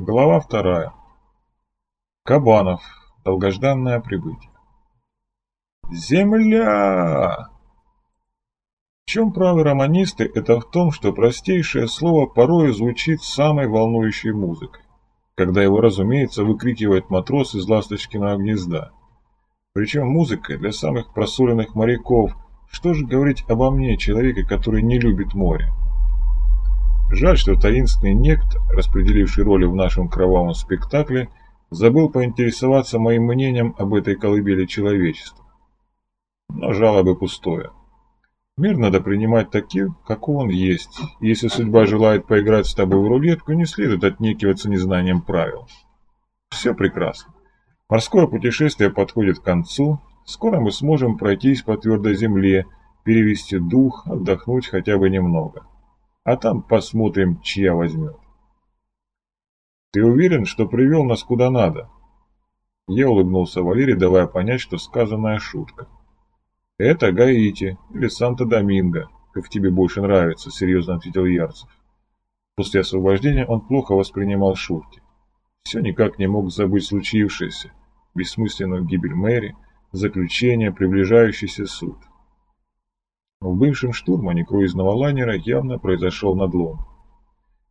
Глава вторая. Кабанов. Долгожданное прибытие. Земля! В чем правы романисты, это в том, что простейшее слово порой звучит самой волнующей музыкой, когда его, разумеется, выкрикивает матрос из «Ласточкиного гнезда». Причем музыка для самых просоленных моряков, что же говорить обо мне, человеке, который не любит море. Жаль, что таинственный некто, распределивший роли в нашем кровавом спектакле, забыл поинтересоваться моим мнением об этой колыбели человечества. Но жалобы пустое. Мир надо принимать таким, каков он есть. И если судьба желает поиграть с тобой в рулетку, не следует отнекиваться незнанием правил. Все прекрасно. Морское путешествие подходит к концу. Скоро мы сможем пройтись по твердой земле, перевести дух, отдохнуть хотя бы немного а там посмотрим, чья возьмет. Ты уверен, что привел нас куда надо? Я улыбнулся Валерий, давая понять, что сказанная шутка. Это Гаити или Санто-Доминго, как тебе больше нравится, серьезно ответил Ярцев. После освобождения он плохо воспринимал шутки. Все никак не мог забыть случившееся, бессмысленную гибель Мэри, заключение, приближающийся суд. В бывшем штурмане круизного лайнера явно произошел надлом.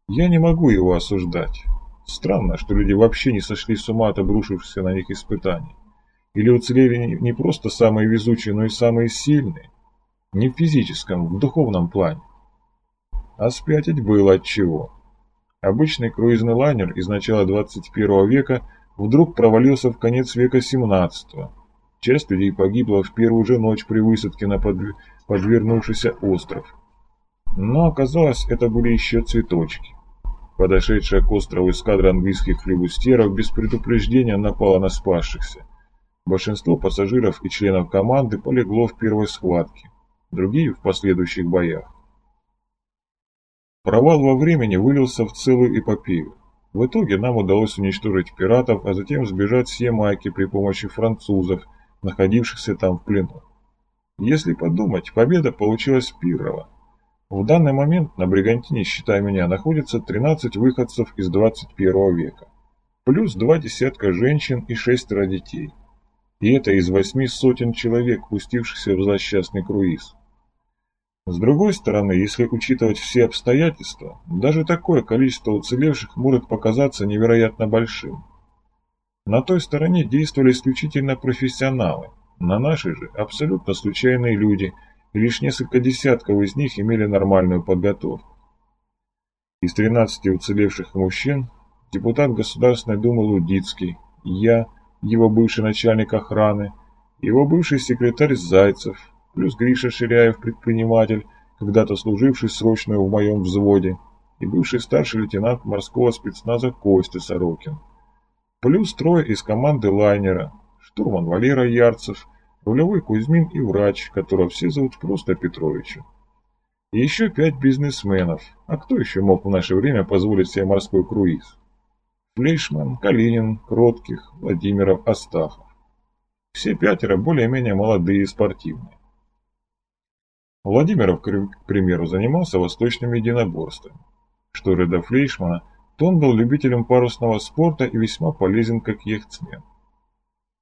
Я не могу его осуждать. Странно, что люди вообще не сошли с ума от обрушившихся на них испытаний. Или уцелели не просто самые везучие, но и самые сильные. Не в физическом, в духовном плане. А спятить было от чего. Обычный круизный лайнер из начала 21 века вдруг провалился в конец века 17 -го. Часть людей погибла в первую же ночь при высадке на подв подвернувшийся остров. Но оказалось, это были еще цветочки. Подошедшая к острову эскадра английских флебустеров без предупреждения напала на спасшихся. Большинство пассажиров и членов команды полегло в первой схватке, другие в последующих боях. Провал во времени вылился в целую эпопею. В итоге нам удалось уничтожить пиратов, а затем сбежать с Ямайки при помощи французов, находившихся там в плену. Если подумать, победа получилась пирова. В данный момент на Бригантине, считай меня, находится 13 выходцев из 21 века. Плюс два десятка женщин и шестеро детей. И это из восьми сотен человек, пустившихся в злосчастный круиз. С другой стороны, если учитывать все обстоятельства, даже такое количество уцелевших может показаться невероятно большим. На той стороне действовали исключительно профессионалы, на нашей же абсолютно случайные люди, и лишь несколько десятков из них имели нормальную подготовку. Из 13 уцелевших мужчин депутат Государственной Думы Лудицкий, я, его бывший начальник охраны, его бывший секретарь Зайцев, плюс Гриша Ширяев, предприниматель, когда-то служивший срочно в моем взводе, и бывший старший лейтенант морского спецназа Костя Сорокин. Плюс трое из команды лайнера, штурман Валера Ярцев, рулевой Кузьмин и врач, которого все зовут просто Петровичем. И еще пять бизнесменов. А кто еще мог в наше время позволить себе морской круиз? Флейшман, Калинин, Кротких, Владимиров, Астахов. Все пятеро более-менее молодые и спортивные. Владимиров, к примеру, занимался восточными единоборствами. Что же до Флейшмана, то он был любителем парусного спорта и весьма полезен как яхтсмен.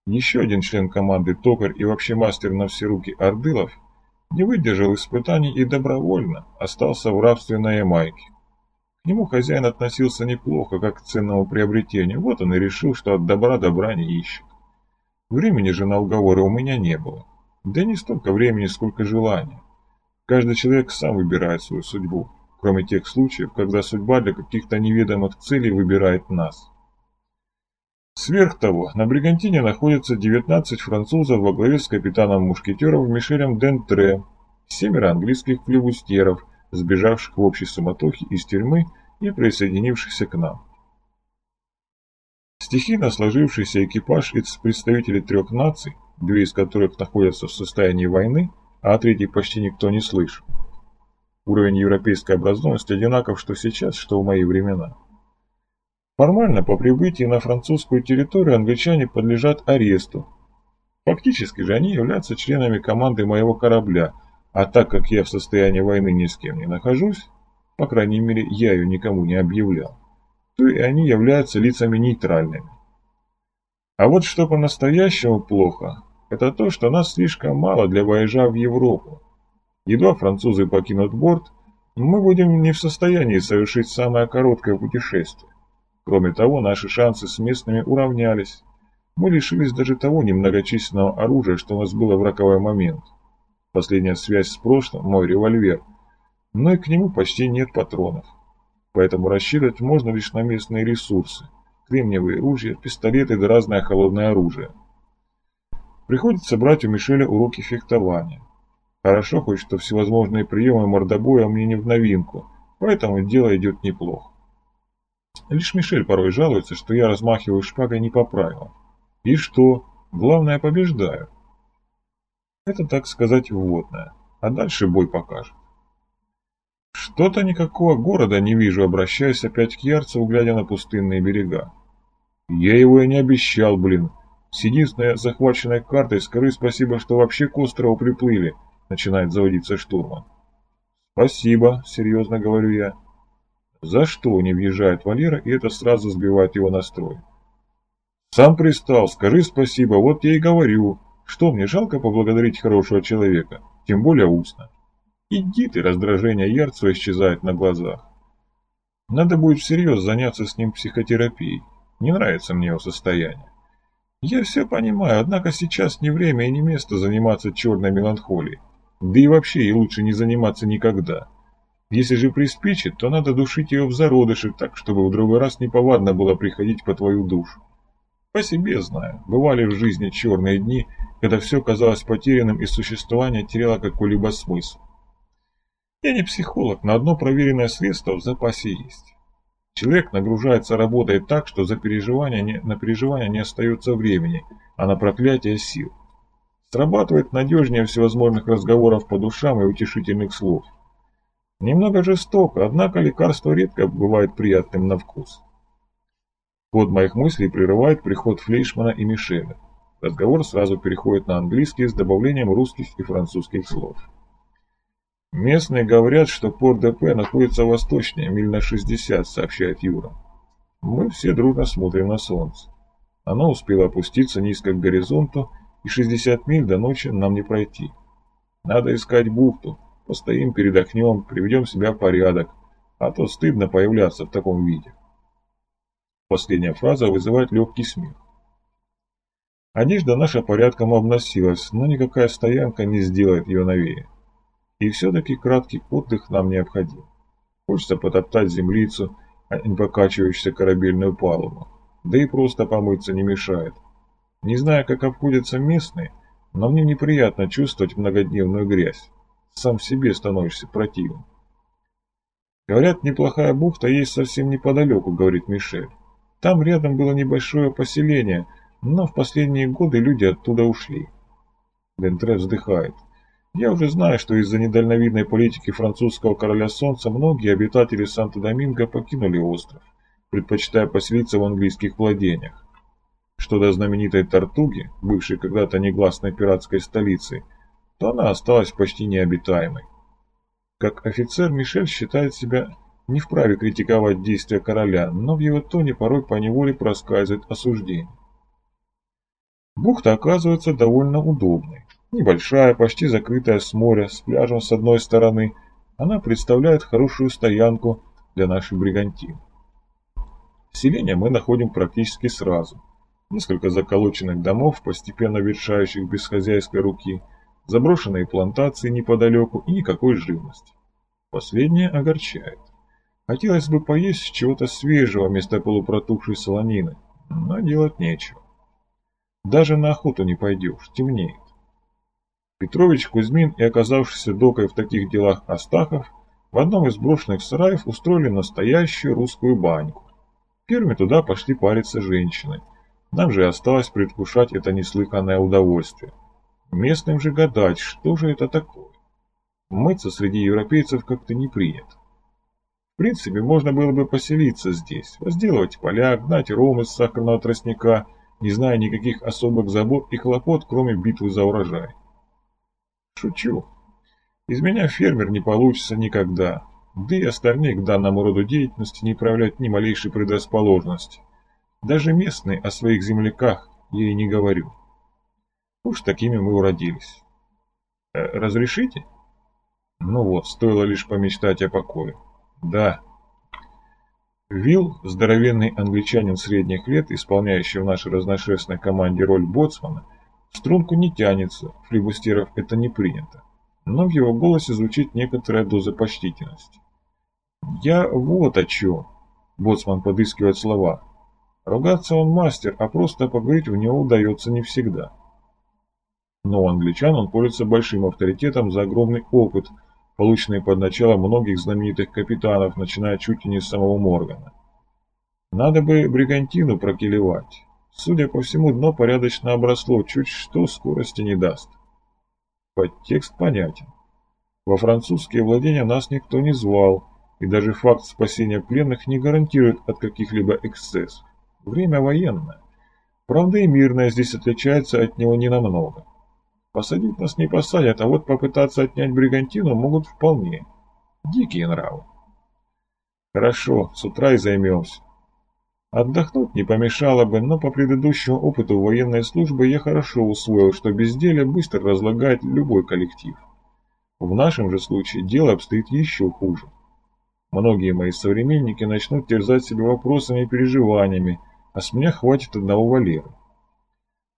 Еще один член команды токарь и вообще мастер на все руки Ордылов не выдержал испытаний и добровольно остался в рабстве на Ямайке. К нему хозяин относился неплохо, как к ценному приобретению, вот он и решил, что от добра добра не ищет. Времени же на уговоры у меня не было. Да не столько времени, сколько желания. Каждый человек сам выбирает свою судьбу, кроме тех случаев, когда судьба для каких-то неведомых целей выбирает нас. Сверх того, на Бригантине находится 19 французов во главе с капитаном мушкетеров Мишелем Дентре, семеро английских флевустеров, сбежавших в общей суматохе из тюрьмы и присоединившихся к нам. Стихийно сложившийся экипаж из представителей трех наций, две из которых находятся в состоянии войны, а о третьей почти никто не слышал. Уровень европейской образованности одинаков что сейчас, что в мои времена. Формально по прибытии на французскую территорию англичане подлежат аресту. Фактически же они являются членами команды моего корабля, а так как я в состоянии войны ни с кем не нахожусь, по крайней мере я ее никому не объявлял, то и они являются лицами нейтральными. А вот что по-настоящему плохо, это то, что нас слишком мало для вояжа в Европу. Едва французы покинут борт, мы будем не в состоянии совершить самое короткое путешествие. Кроме того, наши шансы с местными уравнялись. Мы лишились даже того немногочисленного оружия, что у нас было в роковой момент. Последняя связь с прошлым – мой револьвер. Но и к нему почти нет патронов. Поэтому рассчитывать можно лишь на местные ресурсы. Кремниевые ружья, пистолеты да разное холодное оружие. Приходится брать у Мишеля уроки фехтования. Хорошо хоть, что всевозможные приемы мордобоя мне не в новинку, поэтому дело идет неплохо. Лишь Мишель порой жалуется, что я размахиваю шпагой не по правилам. И что? Главное, побеждаю. Это, так сказать, вводное. А дальше бой покажет. Что-то никакого города не вижу, обращаясь опять к Ярцеву, глядя на пустынные берега. Я его и не обещал, блин. С единственной захваченной картой скажи спасибо, что вообще к острову приплыли, начинает заводиться штурман. «Спасибо», — серьезно говорю я. «За что?» — не въезжает Валера, и это сразу сбивает его настрой. «Сам пристал, скажи спасибо, вот я и говорю. Что, мне жалко поблагодарить хорошего человека, тем более устно?» «Иди ты!» — раздражение Ярцева исчезает на глазах. «Надо будет всерьез заняться с ним психотерапией. Не нравится мне его состояние. Я все понимаю, однако сейчас не время и не место заниматься черной меланхолией. Да и вообще ей лучше не заниматься никогда. Если же приспичит, то надо душить ее в зародыше так, чтобы в другой раз неповадно было приходить по твою душу. По себе знаю, бывали в жизни черные дни, когда все казалось потерянным и существование теряло какой-либо смысл. Я не психолог, но одно проверенное средство в запасе есть. Человек нагружается работой так, что за переживания не, на переживания не остается времени, а на проклятие сил. Срабатывает надежнее всевозможных разговоров по душам и утешительных слов. Немного жестоко, однако лекарство редко бывает приятным на вкус. Ход моих мыслей прерывает приход Флейшмана и Мишеля. Разговор сразу переходит на английский с добавлением русских и французских слов. Местные говорят, что порт ДП находится восточнее, миль на 60, сообщает Юра. Мы все дружно смотрим на солнце. Оно успело опуститься низко к горизонту, и 60 миль до ночи нам не пройти. Надо искать бухту, постоим, передохнем, приведем себя в порядок, а то стыдно появляться в таком виде. Последняя фраза вызывает легкий смех. Одежда наша порядком обносилась, но никакая стоянка не сделает ее новее. И все-таки краткий отдых нам необходим. Хочется потоптать землицу, а не покачивающуюся корабельную палубу. Да и просто помыться не мешает. Не знаю, как обходятся местные, но мне неприятно чувствовать многодневную грязь. Сам себе становишься противным. Говорят, неплохая бухта есть совсем неподалеку, говорит Мишель. Там рядом было небольшое поселение, но в последние годы люди оттуда ушли. Дентре вздыхает. Я уже знаю, что из-за недальновидной политики французского короля солнца многие обитатели Санто-Доминго покинули остров, предпочитая поселиться в английских владениях. Что до знаменитой Тартуги, бывшей когда-то негласной пиратской столицей, то она осталась почти необитаемой. Как офицер Мишель считает себя не вправе критиковать действия короля, но в его тоне порой поневоле проскальзывает осуждение. Бухта оказывается довольно удобной. Небольшая, почти закрытая с моря, с пляжем с одной стороны, она представляет хорошую стоянку для нашей бригантины. Селение мы находим практически сразу – несколько заколоченных домов, постепенно ветшающих без хозяйской руки, заброшенные плантации неподалеку и никакой живности. Последнее огорчает. Хотелось бы поесть чего-то свежего вместо полупротухшей солонины, но делать нечего. Даже на охоту не пойдешь, темнеет. Петрович Кузьмин и оказавшийся докой в таких делах Астахов в одном из брошенных сараев устроили настоящую русскую баньку. Первыми туда пошли париться женщины – нам же осталось предвкушать это неслыханное удовольствие. Местным же гадать, что же это такое. Мыться среди европейцев как-то не принято. В принципе, можно было бы поселиться здесь, возделывать поля, гнать ром из сахарного тростника, не зная никаких особых забот и хлопот, кроме битвы за урожай. Шучу. Из меня фермер не получится никогда. да и остальные к данному роду деятельности не проявляют ни малейшей предрасположенности. Даже местные о своих земляках и не говорю. Уж такими мы уродились. Э, разрешите? Ну вот, стоило лишь помечтать о покое. Да. Вилл, здоровенный англичанин средних лет, исполняющий в нашей разношерстной команде роль боцмана, в струнку не тянется, флибустеров это не принято. Но в его голосе звучит некоторая доза почтительности. «Я вот о чем», — боцман подыскивает слова. Ругаться он мастер, а просто поговорить в него удается не всегда. Но у англичан он пользуется большим авторитетом за огромный опыт, полученный под началом многих знаменитых капитанов, начиная чуть ли не с самого Моргана. Надо бы бригантину прокилевать. Судя по всему, дно порядочно обросло, чуть что скорости не даст. Подтекст понятен. Во французские владения нас никто не звал, и даже факт спасения пленных не гарантирует от каких-либо эксцессов. Время военное. Правда и мирное здесь отличается от него ненамного. Посадить нас не посадят, а вот попытаться отнять бригантину могут вполне. Дикие нравы. Хорошо, с утра и займемся. Отдохнуть не помешало бы, но по предыдущему опыту военной службы я хорошо усвоил, что безделие быстро разлагает любой коллектив. В нашем же случае дело обстоит еще хуже. Многие мои современники начнут терзать себя вопросами и переживаниями, а с меня хватит одного Валеры.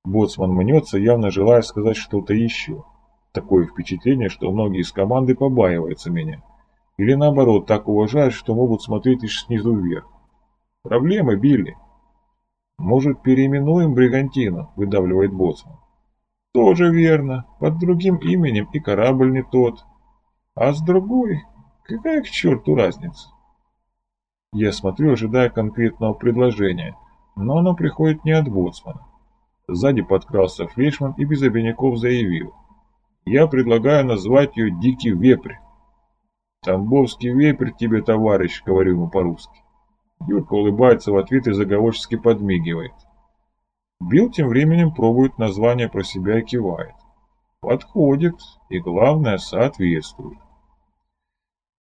Боцман мнется, явно желая сказать что-то еще. Такое впечатление, что многие из команды побаиваются меня. Или наоборот, так уважают, что могут смотреть лишь снизу вверх. Проблемы, Билли. Может, переименуем Бригантину, выдавливает Боцман. Тоже верно. Под другим именем и корабль не тот. А с другой, какая к черту разница? Я смотрю, ожидая конкретного предложения – но оно приходит не от боцмана. Сзади подкрался Флешман и без обиняков заявил. «Я предлагаю назвать ее Дикий Вепрь». «Тамбовский вепрь тебе, товарищ», — говорю ему по-русски. Юрка улыбается в ответ и заговорчески подмигивает. Билл тем временем пробует название про себя и кивает. Подходит, и главное, соответствует.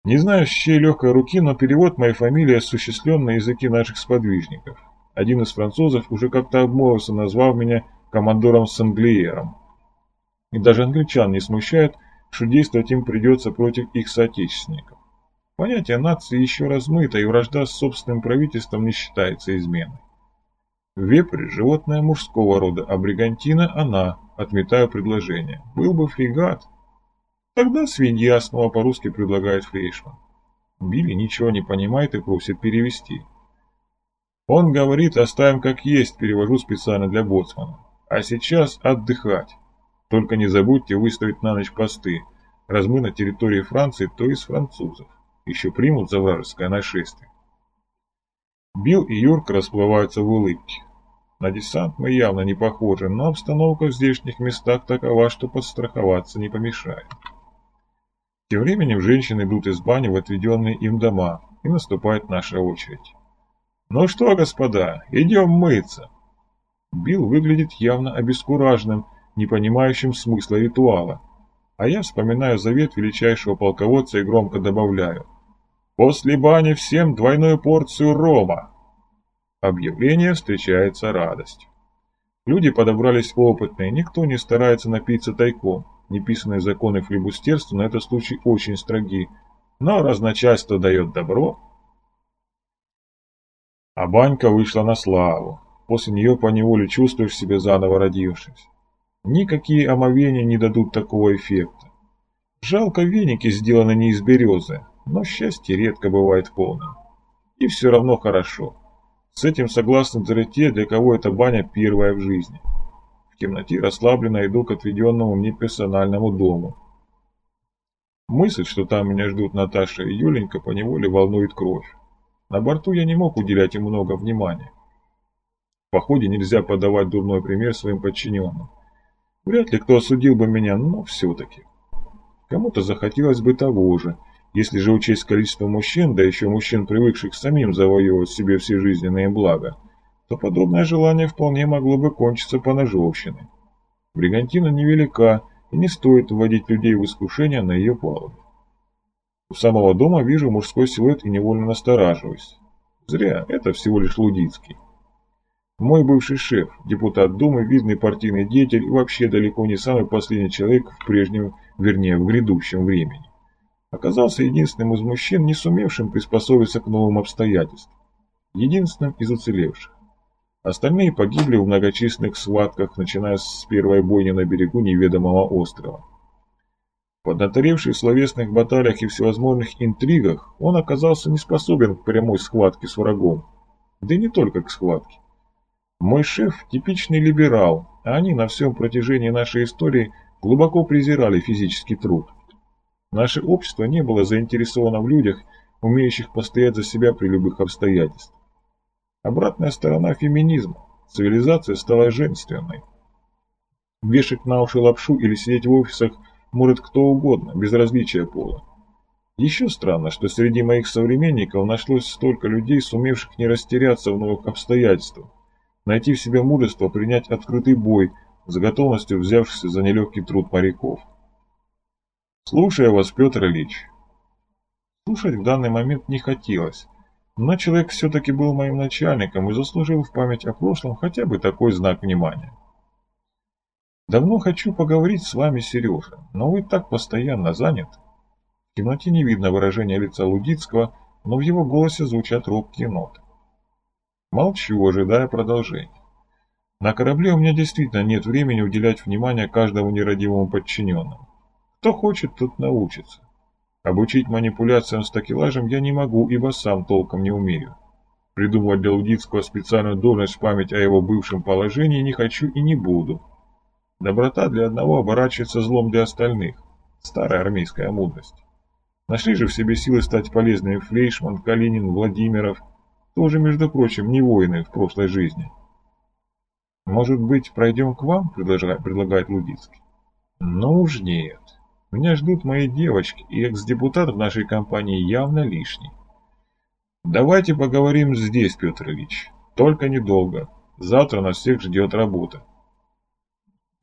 Не знаю, с чьей легкой руки, но перевод моей фамилии осуществлен на языке наших сподвижников. Один из французов уже как-то обмолвился, назвав меня командором Санглиером. И даже англичан не смущает, что действовать им придется против их соотечественников. Понятие нации еще размыто, и вражда с собственным правительством не считается изменой. Вепрь – животное мужского рода, а бригантина – она, отметаю предложение. Был бы фрегат. Тогда свинья снова по-русски предлагает Фрейшман. Билли ничего не понимает и просит перевести. Он говорит, оставим как есть, перевожу специально для боцмана. А сейчас отдыхать. Только не забудьте выставить на ночь посты. Раз мы на территории Франции, то из французов. Еще примут за вражеское нашествие. Билл и Юрка расплываются в улыбке. На десант мы явно не похожи, но обстановка в здешних местах такова, что подстраховаться не помешает. Тем временем женщины идут из бани в отведенные им дома, и наступает наша очередь. «Ну что, господа, идем мыться!» Билл выглядит явно обескураженным, не понимающим смысла ритуала. А я вспоминаю завет величайшего полководца и громко добавляю. «После бани всем двойную порцию рома!» Объявление встречается радость. Люди подобрались опытные, никто не старается напиться тайком. Неписанные законы флебустерства на этот случай очень строги, но раз начальство дает добро, а банька вышла на славу. После нее поневоле чувствуешь себя заново родившись. Никакие омовения не дадут такого эффекта. Жалко, веники сделаны не из березы, но счастье редко бывает полным. И все равно хорошо. С этим согласны даже те, для кого эта баня первая в жизни. В темноте расслабленно иду к отведенному мне персональному дому. Мысль, что там меня ждут Наташа и Юленька, поневоле волнует кровь. На борту я не мог уделять им много внимания. В походе нельзя подавать дурной пример своим подчиненным. Вряд ли кто осудил бы меня, но все-таки. Кому-то захотелось бы того же. Если же учесть количество мужчин, да еще мужчин, привыкших самим завоевывать себе все жизненные блага, то подобное желание вполне могло бы кончиться по ножовщине. Бригантина невелика, и не стоит вводить людей в искушение на ее палубе. У самого дома вижу мужской силуэт и невольно настораживаюсь. Зря, это всего лишь Лудицкий. Мой бывший шеф, депутат Думы, видный партийный деятель и вообще далеко не самый последний человек в прежнем, вернее, в грядущем времени. Оказался единственным из мужчин, не сумевшим приспособиться к новым обстоятельствам. Единственным из уцелевших. Остальные погибли в многочисленных схватках, начиная с первой бойни на берегу неведомого острова. Поднаторевший в словесных баталиях и всевозможных интригах, он оказался не способен к прямой схватке с врагом. Да и не только к схватке. Мой шеф – типичный либерал, а они на всем протяжении нашей истории глубоко презирали физический труд. Наше общество не было заинтересовано в людях, умеющих постоять за себя при любых обстоятельствах. Обратная сторона феминизма. Цивилизация стала женственной. Вешать на уши лапшу или сидеть в офисах – может кто угодно, без различия пола. Еще странно, что среди моих современников нашлось столько людей, сумевших не растеряться в новых обстоятельствах, найти в себе мужество принять открытый бой, с готовностью взявшись за нелегкий труд моряков. Слушаю вас, Петр Ильич. Слушать в данный момент не хотелось, но человек все-таки был моим начальником и заслужил в память о прошлом хотя бы такой знак внимания. Давно хочу поговорить с вами, Сережа, но вы так постоянно занят. В темноте не видно выражения лица Лудицкого, но в его голосе звучат робкие ноты. Молчу, ожидая продолжения. На корабле у меня действительно нет времени уделять внимание каждому нерадивому подчиненному. Кто хочет, тот научится. Обучить манипуляциям с такелажем я не могу, ибо сам толком не умею. Придумывать для Лудицкого специальную должность в память о его бывшем положении не хочу и не буду. Доброта для одного оборачивается злом для остальных. Старая армейская мудрость. Нашли же в себе силы стать полезными Флейшман, Калинин, Владимиров, тоже, между прочим, не воины в прошлой жизни. «Может быть, пройдем к вам?» – предлагает Лудицкий. «Ну уж нет. Меня ждут мои девочки, и экс-депутат в нашей компании явно лишний. Давайте поговорим здесь, Петр Ильич. Только недолго. Завтра нас всех ждет работа.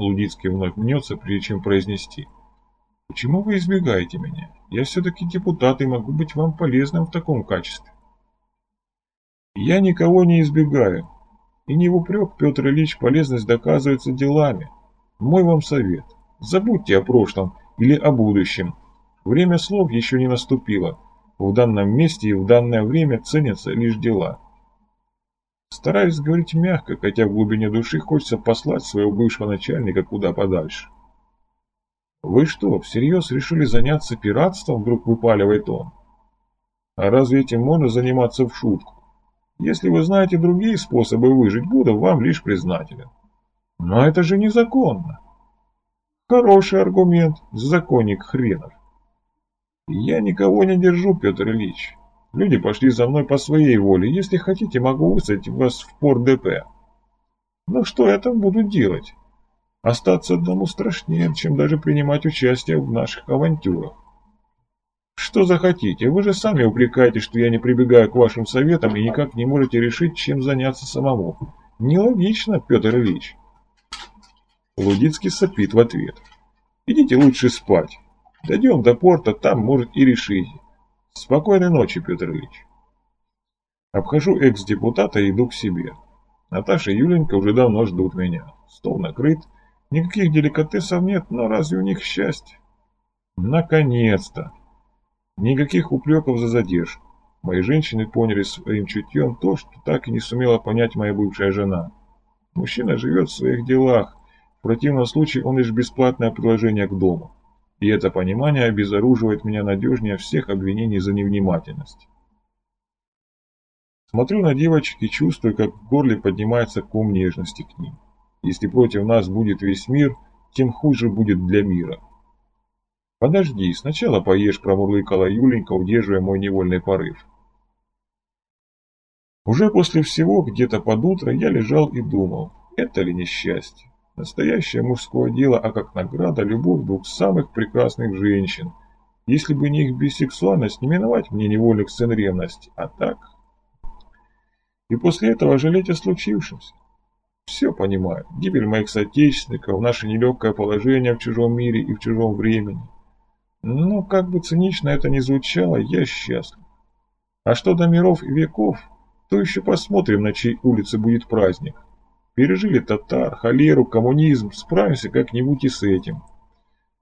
Лудицкий вновь мнется, прежде чем произнести. «Почему вы избегаете меня? Я все-таки депутат и могу быть вам полезным в таком качестве». «Я никого не избегаю. И не в упрек, Петр Ильич, полезность доказывается делами. Мой вам совет. Забудьте о прошлом или о будущем. Время слов еще не наступило. В данном месте и в данное время ценятся лишь дела». Стараюсь говорить мягко, хотя в глубине души хочется послать своего бывшего начальника куда подальше. «Вы что, всерьез решили заняться пиратством?» – вдруг выпаливает он. «А разве этим можно заниматься в шутку? Если вы знаете другие способы выжить, буду вам лишь признателен». «Но это же незаконно!» «Хороший аргумент, законник хренов!» «Я никого не держу, Петр Ильич. Люди пошли за мной по своей воле. Если хотите, могу высадить вас в порт ДП. Но что я там буду делать? Остаться одному страшнее, чем даже принимать участие в наших авантюрах. Что захотите, вы же сами упрекаете, что я не прибегаю к вашим советам и никак не можете решить, чем заняться самому. Нелогично, Петр Ильич. Лудицкий сопит в ответ. Идите лучше спать. Дойдем до порта, там, может, и решите. Спокойной ночи, Петр Ильич. Обхожу экс-депутата и иду к себе. Наташа и Юленька уже давно ждут меня. Стол накрыт, никаких деликатесов нет, но разве у них счастье? Наконец-то! Никаких упреков за задержку. Мои женщины поняли своим чутьем то, что так и не сумела понять моя бывшая жена. Мужчина живет в своих делах, в противном случае он лишь бесплатное приложение к дому и это понимание обезоруживает меня надежнее всех обвинений за невнимательность. Смотрю на девочек и чувствую, как в горле поднимается ком нежности к ним. Если против нас будет весь мир, тем хуже будет для мира. «Подожди, сначала поешь», – промурлыкала Юленька, удерживая мой невольный порыв. Уже после всего, где-то под утро, я лежал и думал, это ли несчастье? Настоящее мужское дело, а как награда любовь двух самых прекрасных женщин. Если бы не их бисексуальность, не миновать мне невольных сцен ревности. А так... И после этого жалеть о случившемся. Все понимаю. Гибель моих соотечественников, наше нелегкое положение в чужом мире и в чужом времени. Но как бы цинично это ни звучало, я счастлив. А что до миров и веков, то еще посмотрим, на чьей улице будет праздник. Пережили татар, холеру, коммунизм, справимся как-нибудь и с этим.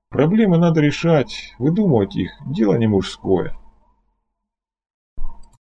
Проблемы надо решать, выдумывать их – дело не мужское.